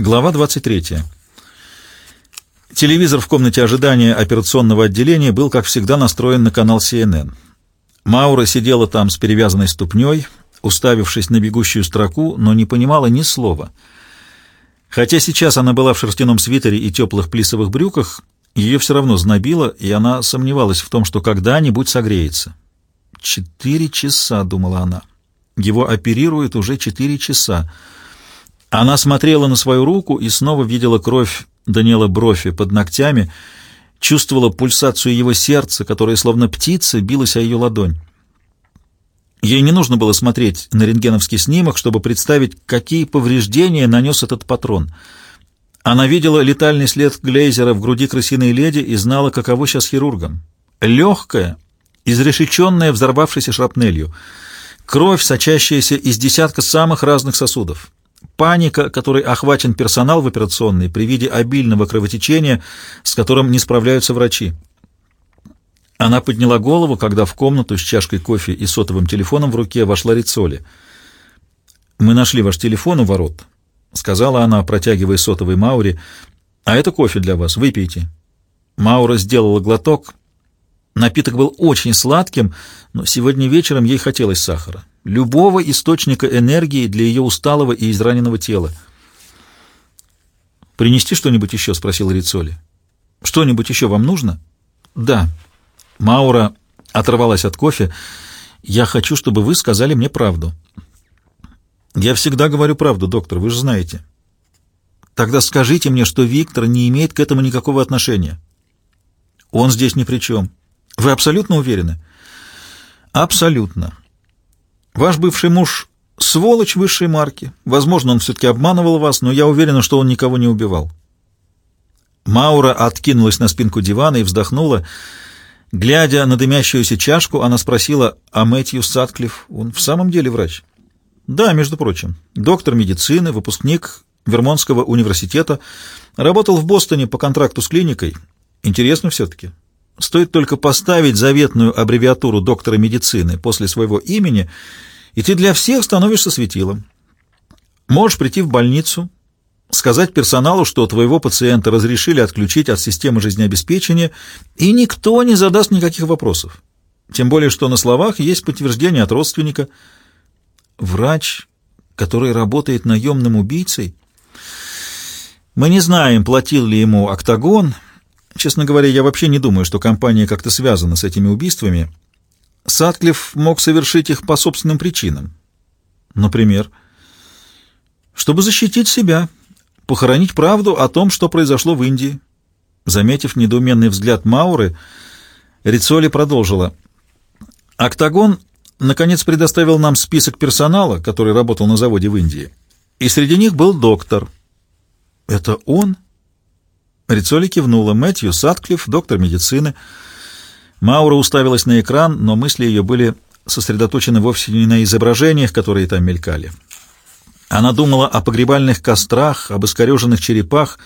Глава 23. Телевизор в комнате ожидания операционного отделения был, как всегда, настроен на канал CNN. Маура сидела там с перевязанной ступней, уставившись на бегущую строку, но не понимала ни слова. Хотя сейчас она была в шерстяном свитере и теплых плисовых брюках, ее все равно знобило, и она сомневалась в том, что когда-нибудь согреется. «Четыре часа», — думала она. «Его оперируют уже четыре часа». Она смотрела на свою руку и снова видела кровь Даниэла Брофи под ногтями, чувствовала пульсацию его сердца, которая словно птица билась о ее ладонь. Ей не нужно было смотреть на рентгеновский снимок, чтобы представить, какие повреждения нанес этот патрон. Она видела летальный след Глейзера в груди крысиной леди и знала, каково сейчас хирургам. Легкая, изрешеченная взорвавшейся шрапнелью. Кровь, сочащаяся из десятка самых разных сосудов. Паника, которой охвачен персонал в операционной при виде обильного кровотечения, с которым не справляются врачи. Она подняла голову, когда в комнату с чашкой кофе и сотовым телефоном в руке вошла Рицоли. «Мы нашли ваш телефон у ворот», — сказала она, протягивая сотовый Маури. «А это кофе для вас. Выпейте». Маура сделала глоток. Напиток был очень сладким, но сегодня вечером ей хотелось сахара любого источника энергии для ее усталого и израненного тела. «Принести что-нибудь еще?» — спросил Рицоли. «Что-нибудь еще вам нужно?» «Да». Маура оторвалась от кофе. «Я хочу, чтобы вы сказали мне правду». «Я всегда говорю правду, доктор, вы же знаете». «Тогда скажите мне, что Виктор не имеет к этому никакого отношения». «Он здесь ни при чем». «Вы абсолютно уверены?» «Абсолютно. Ваш бывший муж — сволочь высшей марки. Возможно, он все-таки обманывал вас, но я уверена, что он никого не убивал». Маура откинулась на спинку дивана и вздохнула. Глядя на дымящуюся чашку, она спросила, а Мэтью Сатклифф, он в самом деле врач? Да, между прочим. Доктор медицины, выпускник Вермонтского университета, работал в Бостоне по контракту с клиникой. Интересно все-таки. Стоит только поставить заветную аббревиатуру доктора медицины после своего имени, и ты для всех становишься светилом. Можешь прийти в больницу, сказать персоналу, что твоего пациента разрешили отключить от системы жизнеобеспечения, и никто не задаст никаких вопросов. Тем более, что на словах есть подтверждение от родственника. Врач, который работает наемным убийцей? Мы не знаем, платил ли ему «Октагон», Честно говоря, я вообще не думаю, что компания как-то связана с этими убийствами. Сатклифф мог совершить их по собственным причинам. Например, чтобы защитить себя, похоронить правду о том, что произошло в Индии. Заметив недоуменный взгляд Мауры, Рицоли продолжила. «Октагон, наконец, предоставил нам список персонала, который работал на заводе в Индии. И среди них был доктор». «Это он?» Рицоли кивнула. Мэтью Сатклифф, доктор медицины. Маура уставилась на экран, но мысли ее были сосредоточены вовсе не на изображениях, которые там мелькали. Она думала о погребальных кострах, об искореженных черепах,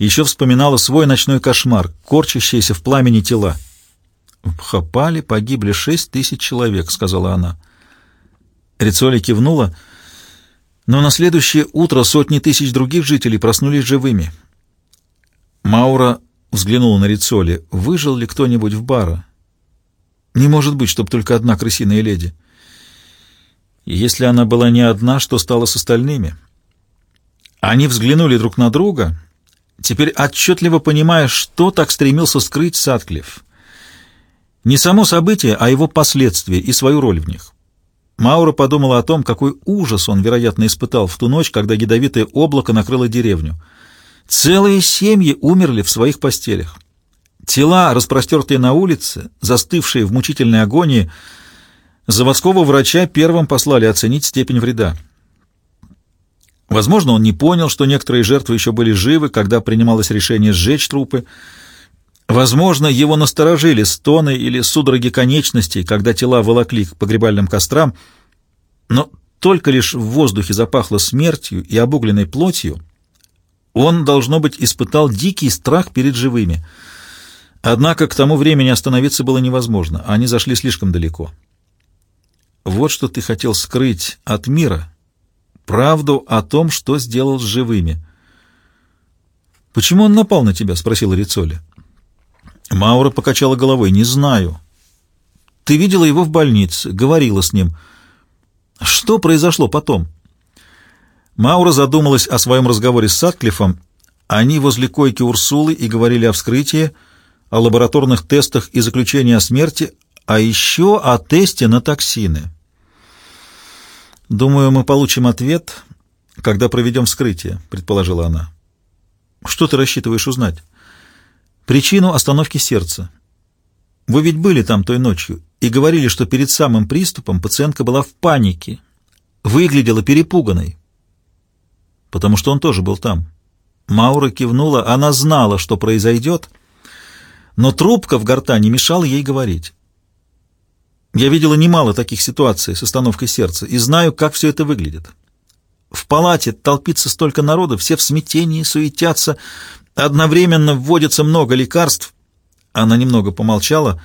еще вспоминала свой ночной кошмар, корчащиеся в пламени тела. «В Хапале погибли шесть тысяч человек», — сказала она. Рицоли кивнула, но на следующее утро сотни тысяч других жителей проснулись живыми — Маура взглянула на Рицоли. Выжил ли кто-нибудь в бара? Не может быть, чтобы только одна крысиная леди. Если она была не одна, что стало с остальными? Они взглянули друг на друга, теперь отчетливо понимая, что так стремился скрыть Садклифф. Не само событие, а его последствия и свою роль в них. Маура подумала о том, какой ужас он, вероятно, испытал в ту ночь, когда ядовитое облако накрыло деревню — Целые семьи умерли в своих постелях. Тела, распростертые на улице, застывшие в мучительной агонии, заводского врача первым послали оценить степень вреда. Возможно, он не понял, что некоторые жертвы еще были живы, когда принималось решение сжечь трупы. Возможно, его насторожили стоны или судороги конечностей, когда тела волокли к погребальным кострам, но только лишь в воздухе запахло смертью и обугленной плотью — он, должно быть, испытал дикий страх перед живыми. Однако к тому времени остановиться было невозможно, они зашли слишком далеко. Вот что ты хотел скрыть от мира. Правду о том, что сделал с живыми — «Почему он напал на тебя?» — спросила Рицоли. Маура покачала головой. «Не знаю». «Ты видела его в больнице, говорила с ним. Что произошло потом?» Маура задумалась о своем разговоре с Сатклифом. Они возле койки Урсулы и говорили о вскрытии, о лабораторных тестах и заключении о смерти, а еще о тесте на токсины. «Думаю, мы получим ответ, когда проведем вскрытие», — предположила она. «Что ты рассчитываешь узнать?» «Причину остановки сердца. Вы ведь были там той ночью и говорили, что перед самым приступом пациентка была в панике, выглядела перепуганной, потому что он тоже был там». Маура кивнула, она знала, что произойдет, но трубка в гортани мешала ей говорить. Я видела немало таких ситуаций с остановкой сердца и знаю, как все это выглядит. В палате толпится столько народа, все в смятении, суетятся, одновременно вводится много лекарств. Она немного помолчала.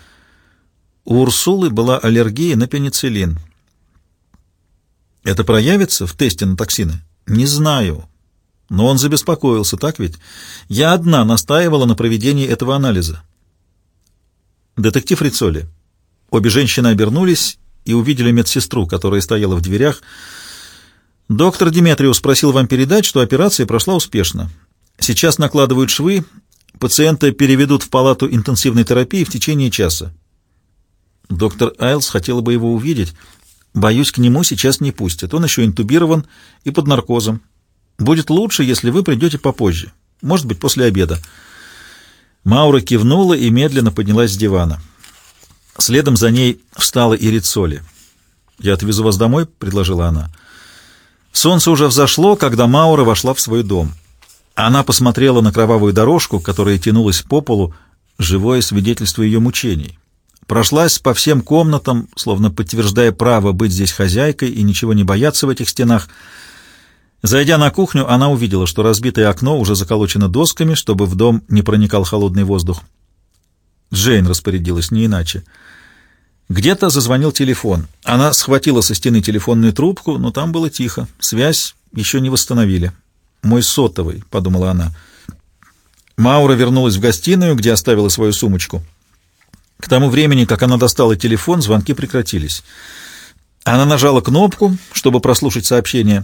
У Урсулы была аллергия на пенициллин. Это проявится в тесте на токсины? Не знаю. Но он забеспокоился, так ведь? Я одна настаивала на проведении этого анализа. Детектив Рицоли. Обе женщины обернулись и увидели медсестру, которая стояла в дверях. Доктор Диметриус просил вам передать, что операция прошла успешно. Сейчас накладывают швы, пациента переведут в палату интенсивной терапии в течение часа. Доктор Айлс хотела бы его увидеть. Боюсь, к нему сейчас не пустят. Он еще интубирован и под наркозом. Будет лучше, если вы придете попозже. Может быть, после обеда. Маура кивнула и медленно поднялась с дивана. Следом за ней встала и Рицоли. «Я отвезу вас домой», — предложила она. Солнце уже взошло, когда Маура вошла в свой дом. Она посмотрела на кровавую дорожку, которая тянулась по полу, живое свидетельство ее мучений. Прошлась по всем комнатам, словно подтверждая право быть здесь хозяйкой и ничего не бояться в этих стенах. Зайдя на кухню, она увидела, что разбитое окно уже заколочено досками, чтобы в дом не проникал холодный воздух. Джейн распорядилась не иначе. Где-то зазвонил телефон. Она схватила со стены телефонную трубку, но там было тихо. Связь еще не восстановили. «Мой сотовый», — подумала она. Маура вернулась в гостиную, где оставила свою сумочку. К тому времени, как она достала телефон, звонки прекратились. Она нажала кнопку, чтобы прослушать сообщение.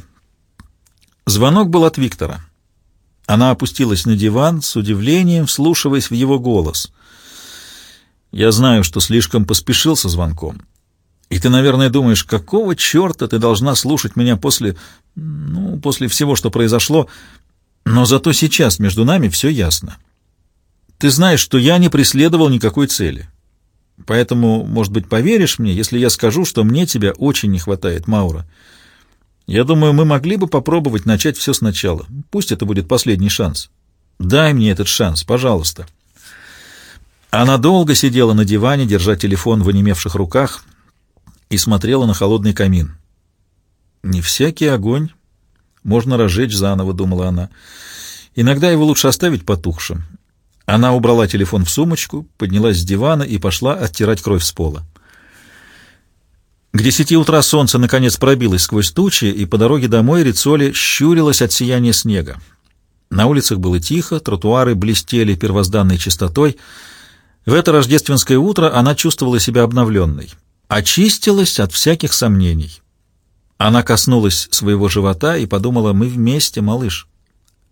Звонок был от Виктора. Она опустилась на диван с удивлением, вслушиваясь в его голос — я знаю, что слишком поспешил со звонком. И ты, наверное, думаешь, какого черта ты должна слушать меня после... ну, после всего, что произошло. Но зато сейчас между нами все ясно. Ты знаешь, что я не преследовал никакой цели. Поэтому, может быть, поверишь мне, если я скажу, что мне тебя очень не хватает, Маура. Я думаю, мы могли бы попробовать начать все сначала. Пусть это будет последний шанс. Дай мне этот шанс, пожалуйста». Она долго сидела на диване, держа телефон в онемевших руках, и смотрела на холодный камин. «Не всякий огонь можно разжечь заново», — думала она. «Иногда его лучше оставить потухшим». Она убрала телефон в сумочку, поднялась с дивана и пошла оттирать кровь с пола. К десяти утра солнце наконец пробилось сквозь тучи, и по дороге домой Рицоли щурилась от сияния снега. На улицах было тихо, тротуары блестели первозданной чистотой — в это рождественское утро она чувствовала себя обновленной, очистилась от всяких сомнений. Она коснулась своего живота и подумала «Мы вместе, малыш».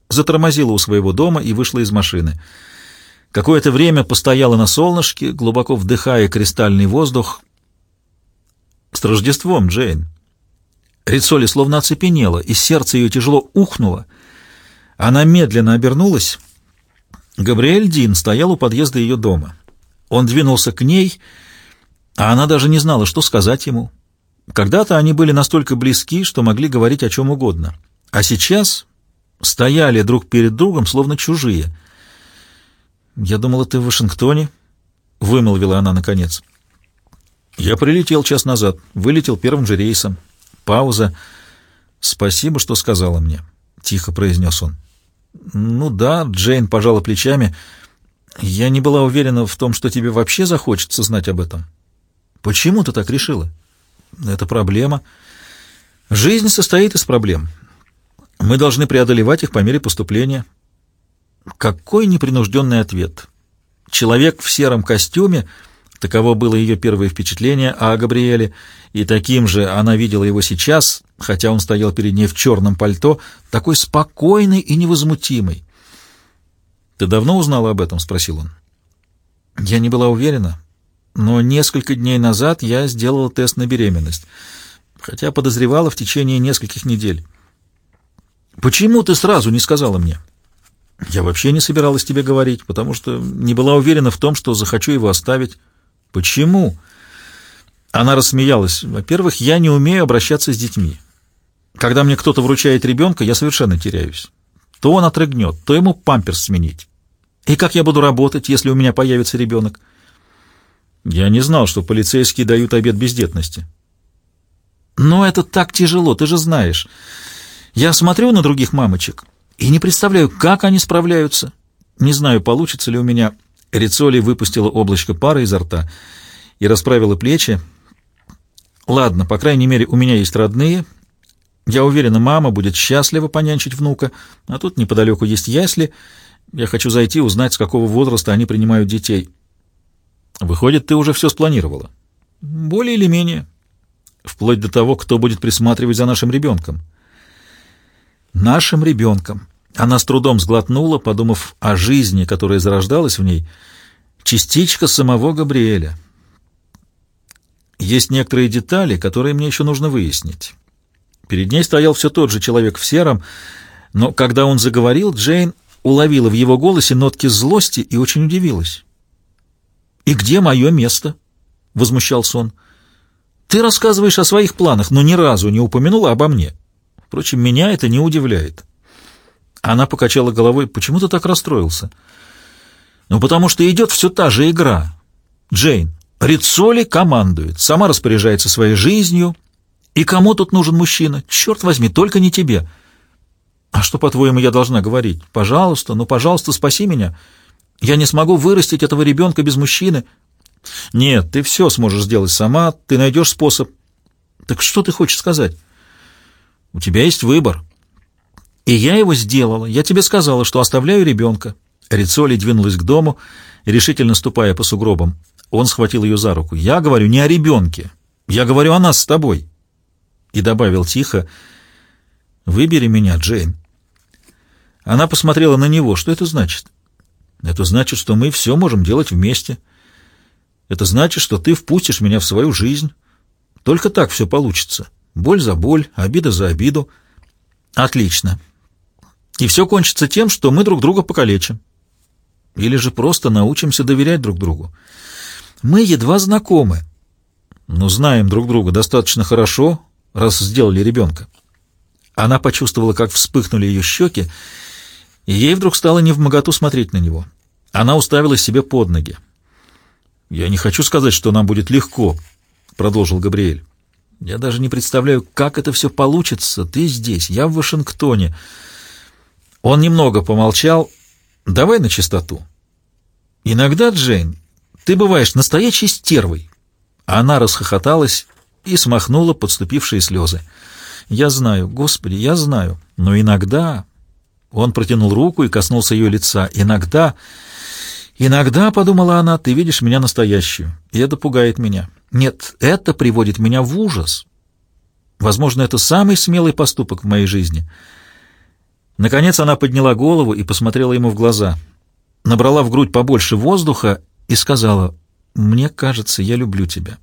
Затормозила у своего дома и вышла из машины. Какое-то время постояла на солнышке, глубоко вдыхая кристальный воздух. «С Рождеством, Джейн!» Рицоли словно оцепенела, и сердце ее тяжело ухнуло. Она медленно обернулась. Габриэль Дин стоял у подъезда ее дома. Он двинулся к ней, а она даже не знала, что сказать ему. Когда-то они были настолько близки, что могли говорить о чем угодно. А сейчас стояли друг перед другом, словно чужие. «Я думала, ты в Вашингтоне», — вымолвила она наконец. «Я прилетел час назад, вылетел первым же рейсом. Пауза. Спасибо, что сказала мне», — тихо произнес он. «Ну да», — Джейн пожала плечами, — я не была уверена в том, что тебе вообще захочется знать об этом. Почему ты так решила? Это проблема. Жизнь состоит из проблем. Мы должны преодолевать их по мере поступления. Какой непринужденный ответ. Человек в сером костюме, таково было ее первое впечатление о Габриэле, и таким же она видела его сейчас, хотя он стоял перед ней в черном пальто, такой спокойный и невозмутимый. «Ты давно узнала об этом?» — спросил он. «Я не была уверена, но несколько дней назад я сделала тест на беременность, хотя подозревала в течение нескольких недель». «Почему ты сразу не сказала мне?» «Я вообще не собиралась тебе говорить, потому что не была уверена в том, что захочу его оставить». «Почему?» Она рассмеялась. «Во-первых, я не умею обращаться с детьми. Когда мне кто-то вручает ребенка, я совершенно теряюсь. То он отрыгнет, то ему памперс сменить. И как я буду работать, если у меня появится ребенок?» «Я не знал, что полицейские дают обед бездетности». «Но это так тяжело, ты же знаешь. Я смотрю на других мамочек и не представляю, как они справляются. Не знаю, получится ли у меня...» Рицоли выпустила облачко пара изо рта и расправила плечи. «Ладно, по крайней мере, у меня есть родные. Я уверена, мама будет счастлива понянчить внука, а тут неподалеку есть ясли. Я хочу зайти, узнать, с какого возраста они принимают детей». «Выходит, ты уже все спланировала?» «Более или менее. Вплоть до того, кто будет присматривать за нашим ребенком». «Нашим ребенком». Она с трудом сглотнула, подумав о жизни, которая зарождалась в ней, частичка самого Габриэля. Есть некоторые детали, которые мне еще нужно выяснить. Перед ней стоял все тот же человек в сером, но когда он заговорил, Джейн уловила в его голосе нотки злости и очень удивилась. «И где мое место?» — возмущался он. «Ты рассказываешь о своих планах, но ни разу не упомянула обо мне. Впрочем, меня это не удивляет. Она покачала головой. «Почему ты так расстроился?» «Ну, потому что идет все та же игра. Джейн, Рицоли командует, сама распоряжается своей жизнью. И кому тут нужен мужчина? Черт возьми, только не тебе!» «А что, по-твоему, я должна говорить? Пожалуйста, ну, пожалуйста, спаси меня. Я не смогу вырастить этого ребенка без мужчины». «Нет, ты все сможешь сделать сама, ты найдешь способ». «Так что ты хочешь сказать?» «У тебя есть выбор. И я его сделала. Я тебе сказала, что оставляю ребенка. Рицоли двинулась к дому, решительно ступая по сугробам. Он схватил ее за руку. «Я говорю не о ребенке. Я говорю о нас с тобой». И добавил тихо, «Выбери меня, Джейн». Она посмотрела на него. Что это значит? Это значит, что мы все можем делать вместе. Это значит, что ты впустишь меня в свою жизнь. Только так все получится. Боль за боль, обида за обиду. Отлично. И все кончится тем, что мы друг друга покалечим. Или же просто научимся доверять друг другу. Мы едва знакомы, но знаем друг друга достаточно хорошо, раз сделали ребенка. Она почувствовала, как вспыхнули ее щеки, и ей вдруг стало невмоготу смотреть на него. Она уставилась себе под ноги. «Я не хочу сказать, что нам будет легко», — продолжил Габриэль. «Я даже не представляю, как это все получится. Ты здесь, я в Вашингтоне». Он немного помолчал. «Давай на чистоту. Иногда, Джейн, ты бываешь настоящей стервой». Она расхохоталась и смахнула подступившие слезы. «Я знаю, Господи, я знаю, но иногда...» Он протянул руку и коснулся ее лица. «Иногда...» «Иногда, — подумала она, — ты видишь меня настоящую, и это пугает меня. Нет, это приводит меня в ужас. Возможно, это самый смелый поступок в моей жизни — Наконец она подняла голову и посмотрела ему в глаза. Набрала в грудь побольше воздуха и сказала, «Мне кажется, я люблю тебя».